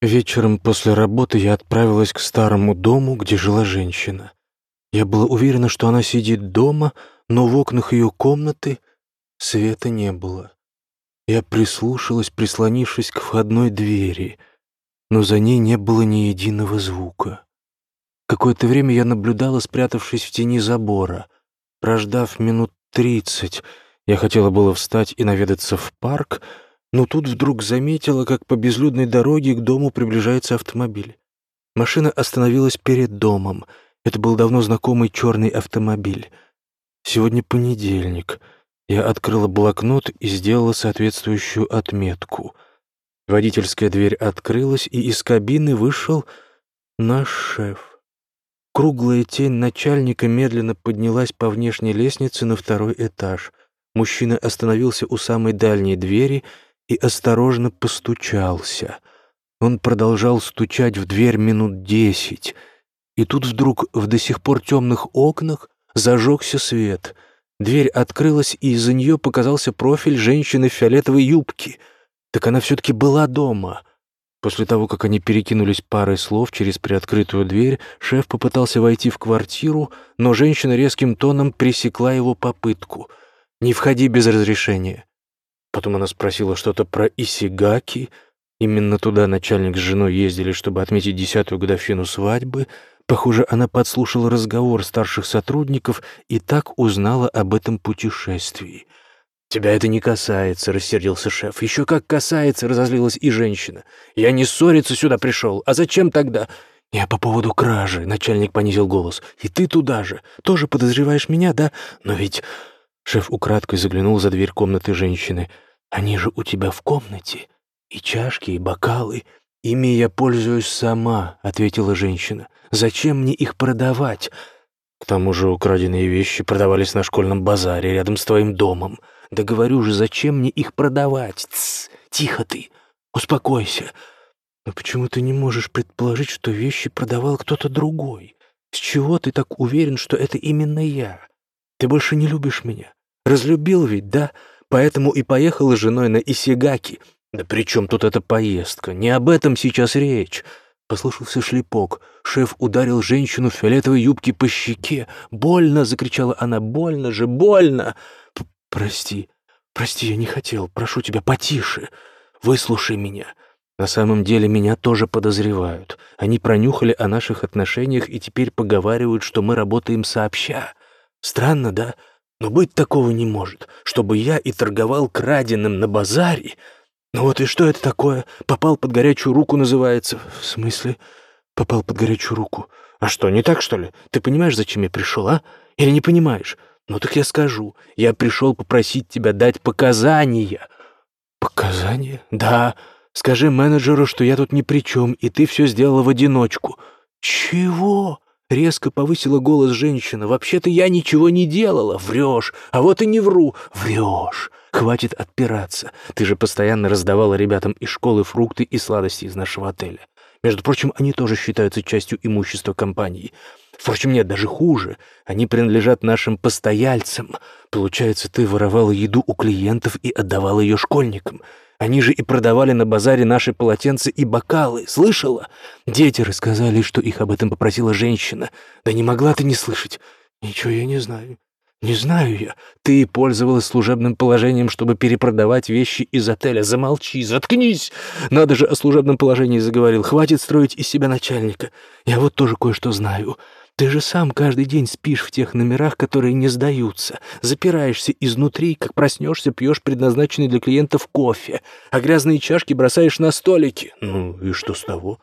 Вечером после работы я отправилась к старому дому, где жила женщина. Я была уверена, что она сидит дома, но в окнах ее комнаты света не было. Я прислушалась, прислонившись к входной двери, но за ней не было ни единого звука. Какое-то время я наблюдала, спрятавшись в тени забора. Прождав минут тридцать, я хотела было встать и наведаться в парк, но тут вдруг заметила, как по безлюдной дороге к дому приближается автомобиль. Машина остановилась перед домом. Это был давно знакомый черный автомобиль. Сегодня понедельник. Я открыла блокнот и сделала соответствующую отметку. Водительская дверь открылась, и из кабины вышел наш шеф. Круглая тень начальника медленно поднялась по внешней лестнице на второй этаж. Мужчина остановился у самой дальней двери и осторожно постучался. Он продолжал стучать в дверь минут десять, и тут вдруг в до сих пор темных окнах зажегся свет — Дверь открылась, и из-за нее показался профиль женщины в фиолетовой юбке. Так она все-таки была дома. После того, как они перекинулись парой слов через приоткрытую дверь, шеф попытался войти в квартиру, но женщина резким тоном пресекла его попытку. «Не входи без разрешения». Потом она спросила что-то про Исигаки. Именно туда начальник с женой ездили, чтобы отметить десятую годовщину свадьбы — Похоже, она подслушала разговор старших сотрудников и так узнала об этом путешествии. «Тебя это не касается», — рассердился шеф. «Еще как касается», — разозлилась и женщина. «Я не ссориться сюда пришел. А зачем тогда?» «Я по поводу кражи», — начальник понизил голос. «И ты туда же. Тоже подозреваешь меня, да? Но ведь...» Шеф украдкой заглянул за дверь комнаты женщины. «Они же у тебя в комнате. И чашки, и бокалы. Ими я пользуюсь сама», — ответила женщина. Зачем мне их продавать? К тому же украденные вещи продавались на школьном базаре рядом с твоим домом. Да говорю же, зачем мне их продавать? Тсс, тихо ты, успокойся. Но почему ты не можешь предположить, что вещи продавал кто-то другой? С чего ты так уверен, что это именно я? Ты больше не любишь меня. Разлюбил ведь, да? Поэтому и поехала с женой на Исигаки. Да при чем тут эта поездка? Не об этом сейчас речь. Послышался шлепок. Шеф ударил женщину в фиолетовой юбке по щеке. «Больно!» — закричала она. «Больно же! Больно!» П «Прости, прости, я не хотел. Прошу тебя, потише. Выслушай меня. На самом деле меня тоже подозревают. Они пронюхали о наших отношениях и теперь поговаривают, что мы работаем сообща. Странно, да? Но быть такого не может, чтобы я и торговал краденым на базаре, «Ну вот и что это такое? Попал под горячую руку называется». «В смысле? Попал под горячую руку? А что, не так, что ли? Ты понимаешь, зачем я пришел, а? Или не понимаешь? Ну так я скажу. Я пришел попросить тебя дать показания». «Показания? Да. Скажи менеджеру, что я тут ни при чем, и ты все сделала в одиночку». «Чего?» — резко повысила голос женщина. «Вообще-то я ничего не делала. Врешь. А вот и не вру. Врешь. Хватит отпираться. Ты же постоянно раздавала ребятам из школы фрукты и сладости из нашего отеля. Между прочим, они тоже считаются частью имущества компании. Впрочем, нет, даже хуже. Они принадлежат нашим постояльцам. Получается, ты воровала еду у клиентов и отдавала ее школьникам. Они же и продавали на базаре наши полотенца и бокалы. Слышала? Дети рассказали, что их об этом попросила женщина. Да не могла ты не слышать. Ничего я не знаю. «Не знаю я. Ты пользовалась служебным положением, чтобы перепродавать вещи из отеля. Замолчи, заткнись! Надо же о служебном положении заговорил. Хватит строить из себя начальника. Я вот тоже кое-что знаю. Ты же сам каждый день спишь в тех номерах, которые не сдаются. Запираешься изнутри, как проснешься, пьешь предназначенный для клиентов кофе, а грязные чашки бросаешь на столики. Ну и что с того?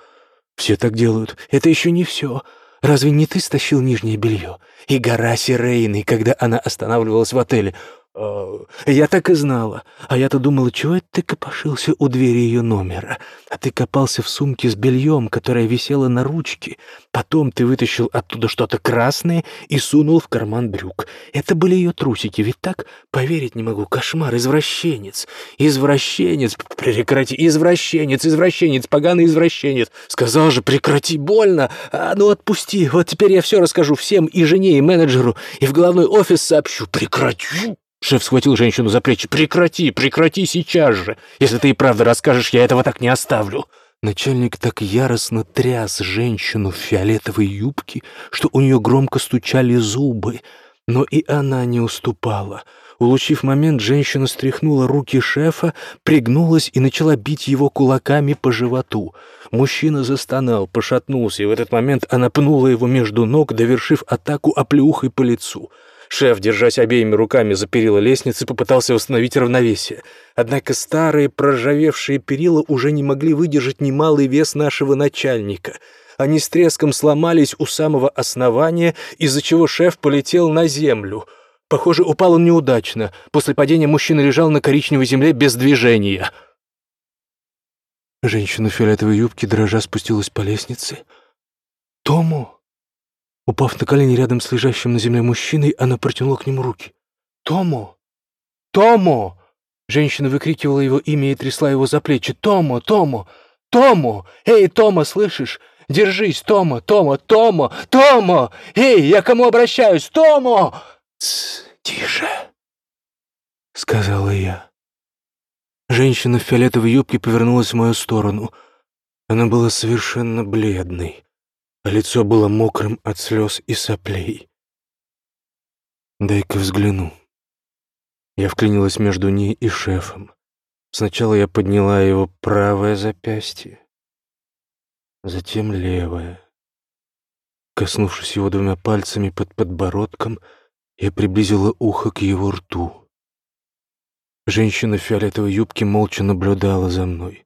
Все так делают. Это еще не все. Разве не ты стащил нижнее белье? И гора Сирейны, когда она останавливалась в отеле. Э, «Я так и знала. А я-то думала, чего это ты копошился у двери ее номера? А ты копался в сумке с бельем, которая висела на ручке. Потом ты вытащил оттуда что-то красное и сунул в карман брюк. Это были ее трусики, ведь так? Поверить не могу. Кошмар, извращенец. Извращенец. Прекрати. Извращенец, извращенец, поганый извращенец. Сказал же, прекрати, больно. А ну отпусти. Вот теперь я все расскажу всем, и жене, и менеджеру, и в головной офис сообщу. Прекрати. Шеф схватил женщину за плечи. «Прекрати, прекрати сейчас же! Если ты и правда расскажешь, я этого так не оставлю!» Начальник так яростно тряс женщину в фиолетовой юбке, что у нее громко стучали зубы, но и она не уступала. Улучив момент, женщина стряхнула руки шефа, пригнулась и начала бить его кулаками по животу. Мужчина застонал, пошатнулся, и в этот момент она пнула его между ног, довершив атаку оплеухой по лицу — Шеф, держась обеими руками за перила лестницы, попытался восстановить равновесие. Однако старые проржавевшие перила уже не могли выдержать немалый вес нашего начальника. Они с треском сломались у самого основания, из-за чего шеф полетел на землю. Похоже, упал он неудачно. После падения мужчина лежал на коричневой земле без движения. Женщина в фиолетовой юбке дрожа спустилась по лестнице. «Тому!» Упав на колени рядом с лежащим на земле мужчиной, она протянула к нему руки. «Томо! Томо!» Женщина выкрикивала его имя и трясла его за плечи. «Томо! Томо! Томо! Эй, Томо, слышишь? Держись, Томо! Томо! Томо! Томо! Эй, я кому обращаюсь? Томо!» «Тсс, тише!» — сказала я. Женщина в фиолетовой юбке повернулась в мою сторону. Она была совершенно бледной лицо было мокрым от слез и соплей. «Дай-ка взгляну». Я вклинилась между ней и шефом. Сначала я подняла его правое запястье, затем левое. Коснувшись его двумя пальцами под подбородком, я приблизила ухо к его рту. Женщина в фиолетовой юбке молча наблюдала за мной.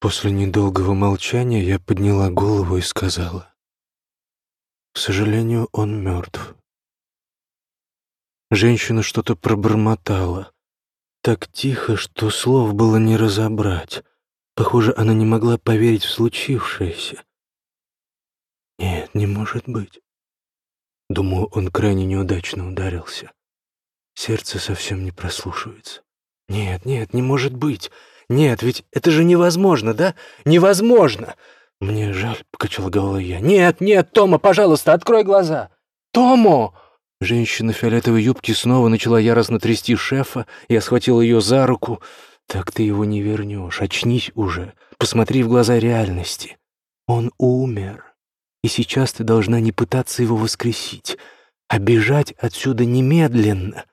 После недолгого молчания я подняла голову и сказала, «К сожалению, он мертв». Женщина что-то пробормотала, так тихо, что слов было не разобрать. Похоже, она не могла поверить в случившееся. Нет, не может быть. Думаю, он крайне неудачно ударился. Сердце совсем не прослушивается. Нет, нет, не может быть. «Нет, ведь это же невозможно, да? Невозможно!» «Мне жаль», — покачала головой я. «Нет, нет, Тома, пожалуйста, открой глаза!» «Томо!» Женщина в фиолетовой юбке снова начала яростно трясти шефа. Я схватил ее за руку. «Так ты его не вернешь. Очнись уже. Посмотри в глаза реальности. Он умер. И сейчас ты должна не пытаться его воскресить, а бежать отсюда немедленно».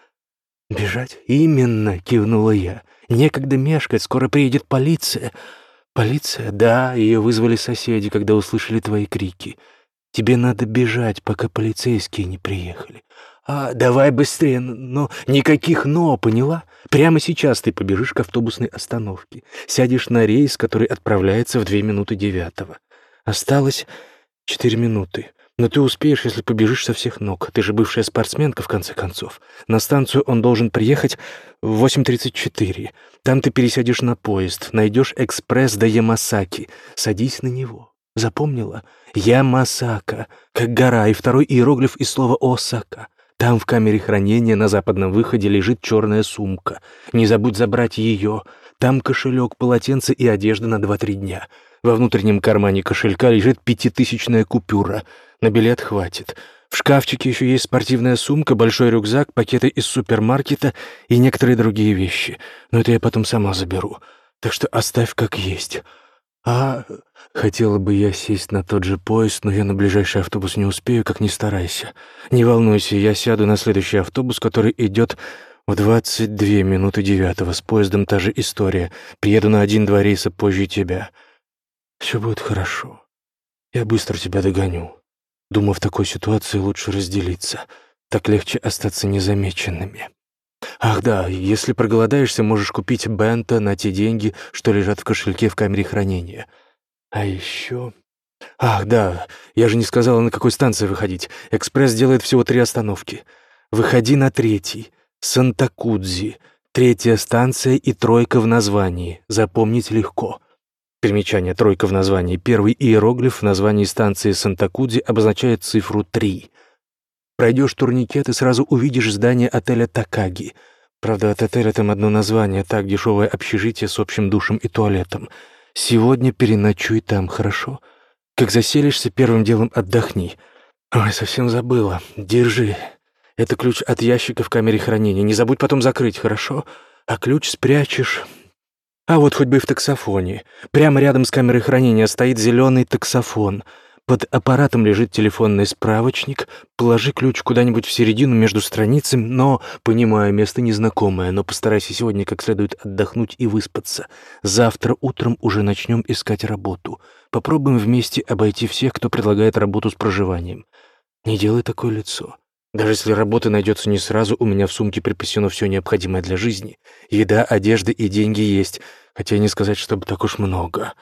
«Бежать? Именно!» — кивнула я. Некогда мешкать, скоро приедет полиция. Полиция? Да, ее вызвали соседи, когда услышали твои крики. Тебе надо бежать, пока полицейские не приехали. А, давай быстрее, но никаких «но», поняла? Прямо сейчас ты побежишь к автобусной остановке, сядешь на рейс, который отправляется в две минуты девятого. Осталось четыре минуты. Но ты успеешь, если побежишь со всех ног. Ты же бывшая спортсменка, в конце концов. На станцию он должен приехать в 8.34. Там ты пересядешь на поезд, найдешь экспресс до Ямасаки. Садись на него. Запомнила? Ямасака, как гора, и второй иероглиф из слова «Осака». Там в камере хранения на западном выходе лежит черная сумка. Не забудь забрать ее. Там кошелек, полотенце и одежда на два-три дня. Во внутреннем кармане кошелька лежит пятитысячная купюра — на билет хватит. В шкафчике еще есть спортивная сумка, большой рюкзак, пакеты из супермаркета и некоторые другие вещи. Но это я потом сама заберу. Так что оставь как есть. А хотела бы я сесть на тот же поезд, но я на ближайший автобус не успею, как ни старайся. Не волнуйся, я сяду на следующий автобус, который идет в 22 минуты девятого. С поездом та же история. Приеду на один-два рейса позже тебя. Все будет хорошо. Я быстро тебя догоню. Думаю, в такой ситуации лучше разделиться. Так легче остаться незамеченными. Ах да, если проголодаешься, можешь купить бента на те деньги, что лежат в кошельке в камере хранения. А еще... Ах, да, я же не сказала, на какой станции выходить. Экспресс делает всего три остановки. Выходи на третий. Сантакудзи. Третья станция и тройка в названии. Запомнить легко. Примечание «тройка» в названии. Первый иероглиф в названии станции Сантакудзи обозначает цифру 3. Пройдешь турникет и сразу увидишь здание отеля Такаги. Правда, от отеля там одно название, так дешевое общежитие с общим душем и туалетом. Сегодня переночуй там, хорошо? Как заселишься, первым делом отдохни. Ой, совсем забыла. Держи. Это ключ от ящика в камере хранения. Не забудь потом закрыть, хорошо? А ключ спрячешь А вот хоть бы и в таксофоне. Прямо рядом с камерой хранения стоит зеленый таксофон. Под аппаратом лежит телефонный справочник. Положи ключ куда-нибудь в середину между страницами, но, понимаю, место незнакомое, но постарайся сегодня как следует отдохнуть и выспаться. Завтра утром уже начнем искать работу. Попробуем вместе обойти всех, кто предлагает работу с проживанием. Не делай такое лицо. Даже если работа найдется не сразу, у меня в сумке припасено все необходимое для жизни. Еда, одежда и деньги есть, хотя не сказать, чтобы так уж много.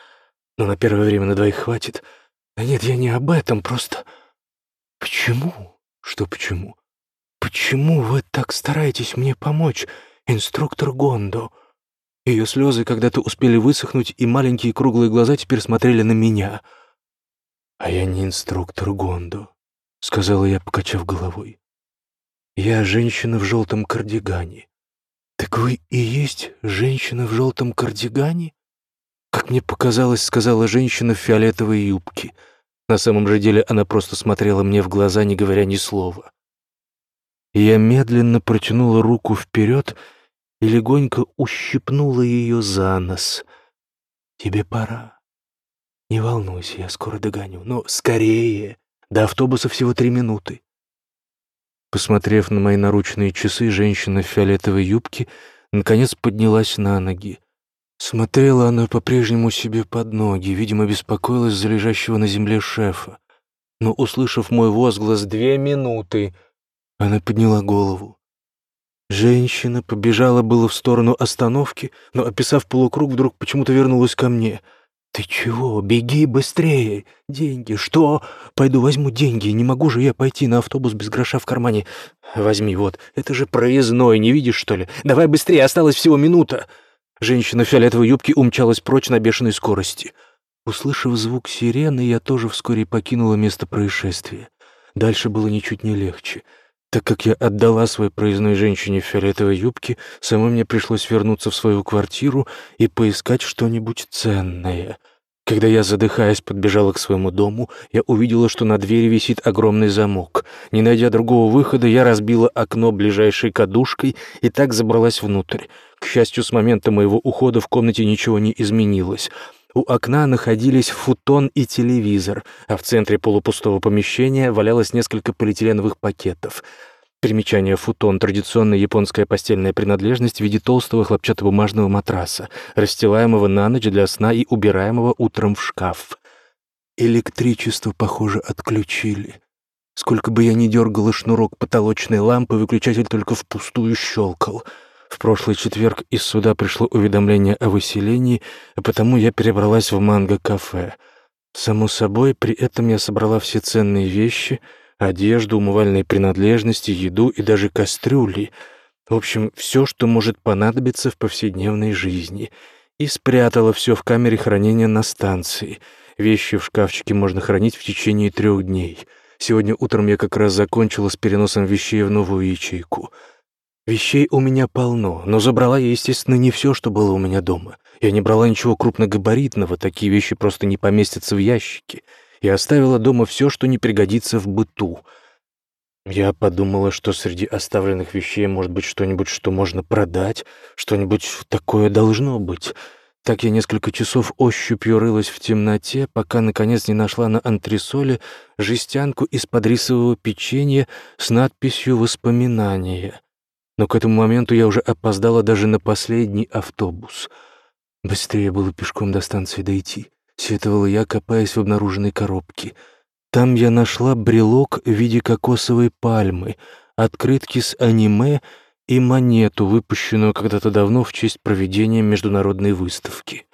Но на первое время на двоих хватит — да нет, я не об этом, просто... Почему? Что почему? Почему вы так стараетесь мне помочь, инструктор Гондо? Ее слезы когда-то успели высохнуть, и маленькие круглые глаза теперь смотрели на меня. «А я не инструктор Гондо», — сказала я, покачав головой. «Я женщина в желтом кардигане». «Так вы и есть женщина в желтом кардигане?» Как мне показалось, сказала женщина в фиолетовой юбке. На самом же деле она просто смотрела мне в глаза, не говоря ни слова. Я медленно протянула руку вперед и легонько ущипнула ее за нос. «Тебе пора. Не волнуйся, я скоро догоню. Но скорее! До автобуса всего три минуты». Посмотрев на мои наручные часы, женщина в фиолетовой юбке наконец поднялась на ноги. Смотрела она по-прежнему себе под ноги, видимо, беспокоилась за лежащего на земле шефа. Но, услышав мой возглас «две минуты», она подняла голову. Женщина побежала было в сторону остановки, но, описав полукруг, вдруг почему-то вернулась ко мне. «Ты чего? Беги быстрее! Деньги! Что? Пойду возьму деньги. Не могу же я пойти на автобус без гроша в кармане. Возьми, вот. Это же проездной, не видишь, что ли? Давай быстрее, осталась всего минута!» Женщина в фиолетовой юбке умчалась прочь на бешеной скорости. Услышав звук сирены, я тоже вскоре покинула место происшествия. Дальше было ничуть не легче. Так как я отдала своей проездной женщине в фиолетовой юбке, самой мне пришлось вернуться в свою квартиру и поискать что-нибудь ценное. Когда я, задыхаясь, подбежала к своему дому, я увидела, что на двери висит огромный замок. Не найдя другого выхода, я разбила окно ближайшей кадушкой и так забралась внутрь. К счастью, с момента моего ухода в комнате ничего не изменилось. У окна находились футон и телевизор, а в центре полупустого помещения валялось несколько полиэтиленовых пакетов. Примечание футон — традиционная японская постельная принадлежность в виде толстого хлопчатобумажного матраса, расстилаемого на ночь для сна и убираемого утром в шкаф. Электричество, похоже, отключили. Сколько бы я ни дергала шнурок потолочной лампы, выключатель только впустую щелкал — в прошлый четверг из суда пришло уведомление о выселении, а потому я перебралась в манго-кафе. Само собой, при этом я собрала все ценные вещи, одежду, умывальные принадлежности, еду и даже кастрюли. В общем, все, что может понадобиться в повседневной жизни. И спрятала все в камере хранения на станции. Вещи в шкафчике можно хранить в течение трех дней. Сегодня утром я как раз закончила с переносом вещей в новую ячейку — Вещей у меня полно, но забрала я, естественно, не все, что было у меня дома. Я не брала ничего крупногабаритного, такие вещи просто не поместятся в ящики. Я оставила дома все, что не пригодится в быту. Я подумала, что среди оставленных вещей может быть что-нибудь, что можно продать, что-нибудь такое должно быть. Так я несколько часов ощупью рылась в темноте, пока, наконец, не нашла на антресоле жестянку из-под рисового печенья с надписью «Воспоминания» но к этому моменту я уже опоздала даже на последний автобус. Быстрее было пешком до станции дойти, сетовала я, копаясь в обнаруженной коробке. Там я нашла брелок в виде кокосовой пальмы, открытки с аниме и монету, выпущенную когда-то давно в честь проведения международной выставки.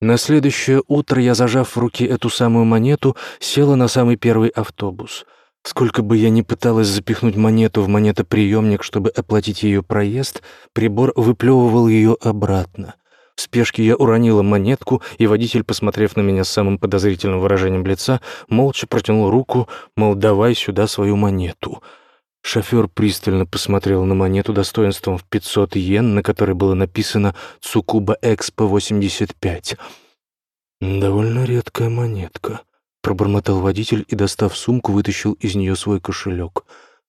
На следующее утро я, зажав в руке эту самую монету, села на самый первый автобус — Сколько бы я ни пыталась запихнуть монету в монетоприемник, чтобы оплатить ее проезд, прибор выплевывал ее обратно. В спешке я уронила монетку, и водитель, посмотрев на меня с самым подозрительным выражением лица, молча протянул руку, мол, давай сюда свою монету. Шофер пристально посмотрел на монету достоинством в 500 йен, на которой было написано «Цукуба Экспо 85». Довольно редкая монетка. Пробормотал водитель и, достав сумку, вытащил из нее свой кошелек.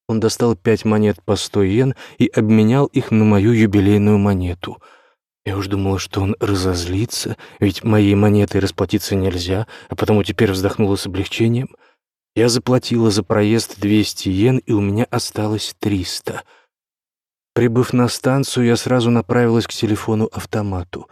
Он достал пять монет по сто йен и обменял их на мою юбилейную монету. Я уж думала, что он разозлится, ведь моей монетой расплатиться нельзя, а потому теперь вздохнула с облегчением. Я заплатила за проезд 200 йен, и у меня осталось 300. Прибыв на станцию, я сразу направилась к телефону-автомату.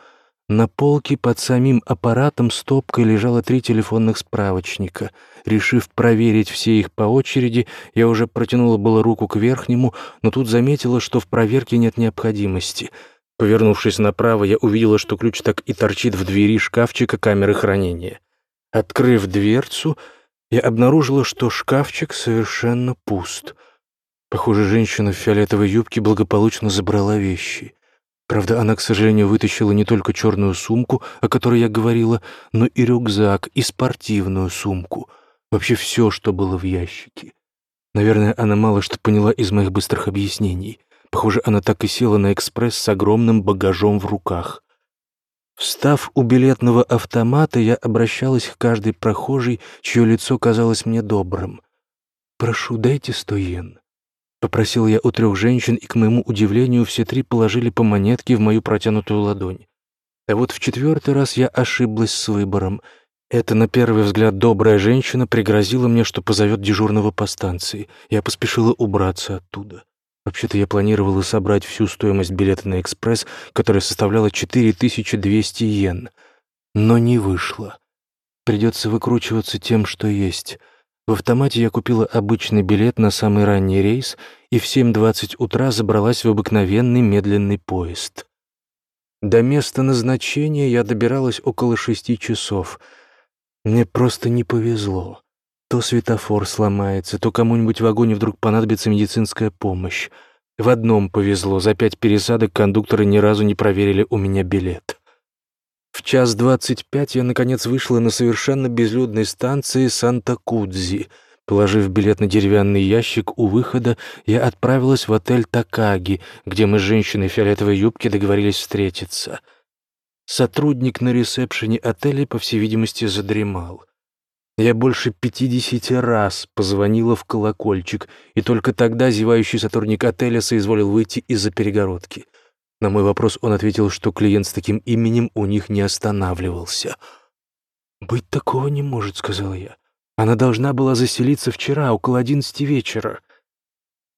На полке под самим аппаратом стопкой лежало три телефонных справочника. Решив проверить все их по очереди, я уже протянула было руку к верхнему, но тут заметила, что в проверке нет необходимости — Повернувшись направо, я увидела, что ключ так и торчит в двери шкафчика камеры хранения. Открыв дверцу, я обнаружила, что шкафчик совершенно пуст. Похоже, женщина в фиолетовой юбке благополучно забрала вещи. Правда, она, к сожалению, вытащила не только черную сумку, о которой я говорила, но и рюкзак, и спортивную сумку. Вообще все, что было в ящике. Наверное, она мало что поняла из моих быстрых объяснений. Похоже, она так и села на экспресс с огромным багажом в руках. Встав у билетного автомата, я обращалась к каждой прохожей, чье лицо казалось мне добрым. «Прошу, дайте сто йен». Попросил я у трех женщин, и, к моему удивлению, все три положили по монетке в мою протянутую ладонь. А вот в четвертый раз я ошиблась с выбором. Эта, на первый взгляд, добрая женщина пригрозила мне, что позовет дежурного по станции. Я поспешила убраться оттуда. Вообще-то я планировала собрать всю стоимость билета на экспресс, которая составляла 4200 йен. Но не вышло. Придется выкручиваться тем, что есть. В автомате я купила обычный билет на самый ранний рейс и в 7.20 утра забралась в обыкновенный медленный поезд. До места назначения я добиралась около шести часов. Мне просто не повезло. То светофор сломается, то кому-нибудь в вагоне вдруг понадобится медицинская помощь. В одном повезло, за пять пересадок кондукторы ни разу не проверили у меня билет. В час двадцать пять я, наконец, вышла на совершенно безлюдной станции Санта-Кудзи. Положив билет на деревянный ящик у выхода, я отправилась в отель Такаги, где мы с женщиной в фиолетовой юбке договорились встретиться. Сотрудник на ресепшене отеля, по всей видимости, задремал. Я больше пятидесяти раз позвонила в колокольчик, и только тогда зевающий сотрудник отеля соизволил выйти из-за перегородки. На мой вопрос он ответил, что клиент с таким именем у них не останавливался. «Быть такого не может», — сказала я. «Она должна была заселиться вчера, около одиннадцати вечера».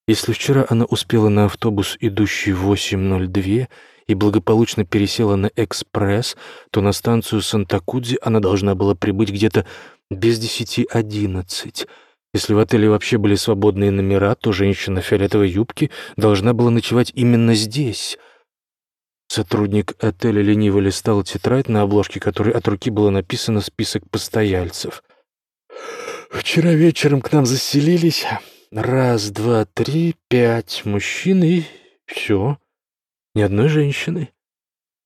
Если вчера она успела на автобус, идущий в 8.02, и благополучно пересела на экспресс, то на станцию Санта-Кудзи она должна была прибыть где-то без десяти одиннадцать. Если в отеле вообще были свободные номера, то женщина в фиолетовой юбке должна была ночевать именно здесь. Сотрудник отеля лениво листал тетрадь, на обложке которой от руки было написано список постояльцев. «Вчера вечером к нам заселились раз, два, три, пять мужчин и все. Ни одной женщины.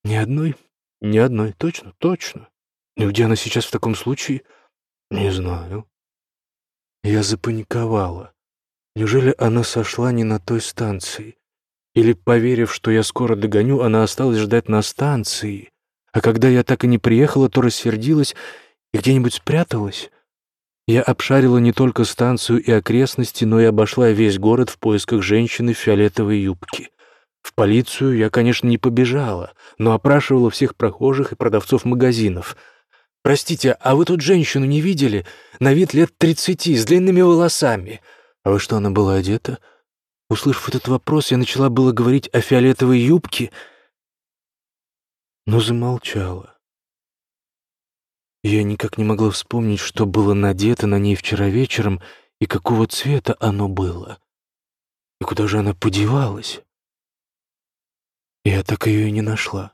Ни одной. Ни одной. Точно, точно. И где она сейчас в таком случае?» «Не знаю». Я запаниковала. Неужели она сошла не на той станции? Или, поверив, что я скоро догоню, она осталась ждать на станции, а когда я так и не приехала, то рассердилась и где-нибудь спряталась? Я обшарила не только станцию и окрестности, но и обошла весь город в поисках женщины в фиолетовой юбке. В полицию я, конечно, не побежала, но опрашивала всех прохожих и продавцов магазинов — «Простите, а вы тут женщину не видели? На вид лет тридцати, с длинными волосами». «А вы что, она была одета?» Услышав этот вопрос, я начала было говорить о фиолетовой юбке, но замолчала. Я никак не могла вспомнить, что было надето на ней вчера вечером и какого цвета оно было. И куда же она подевалась? Я так ее и не нашла.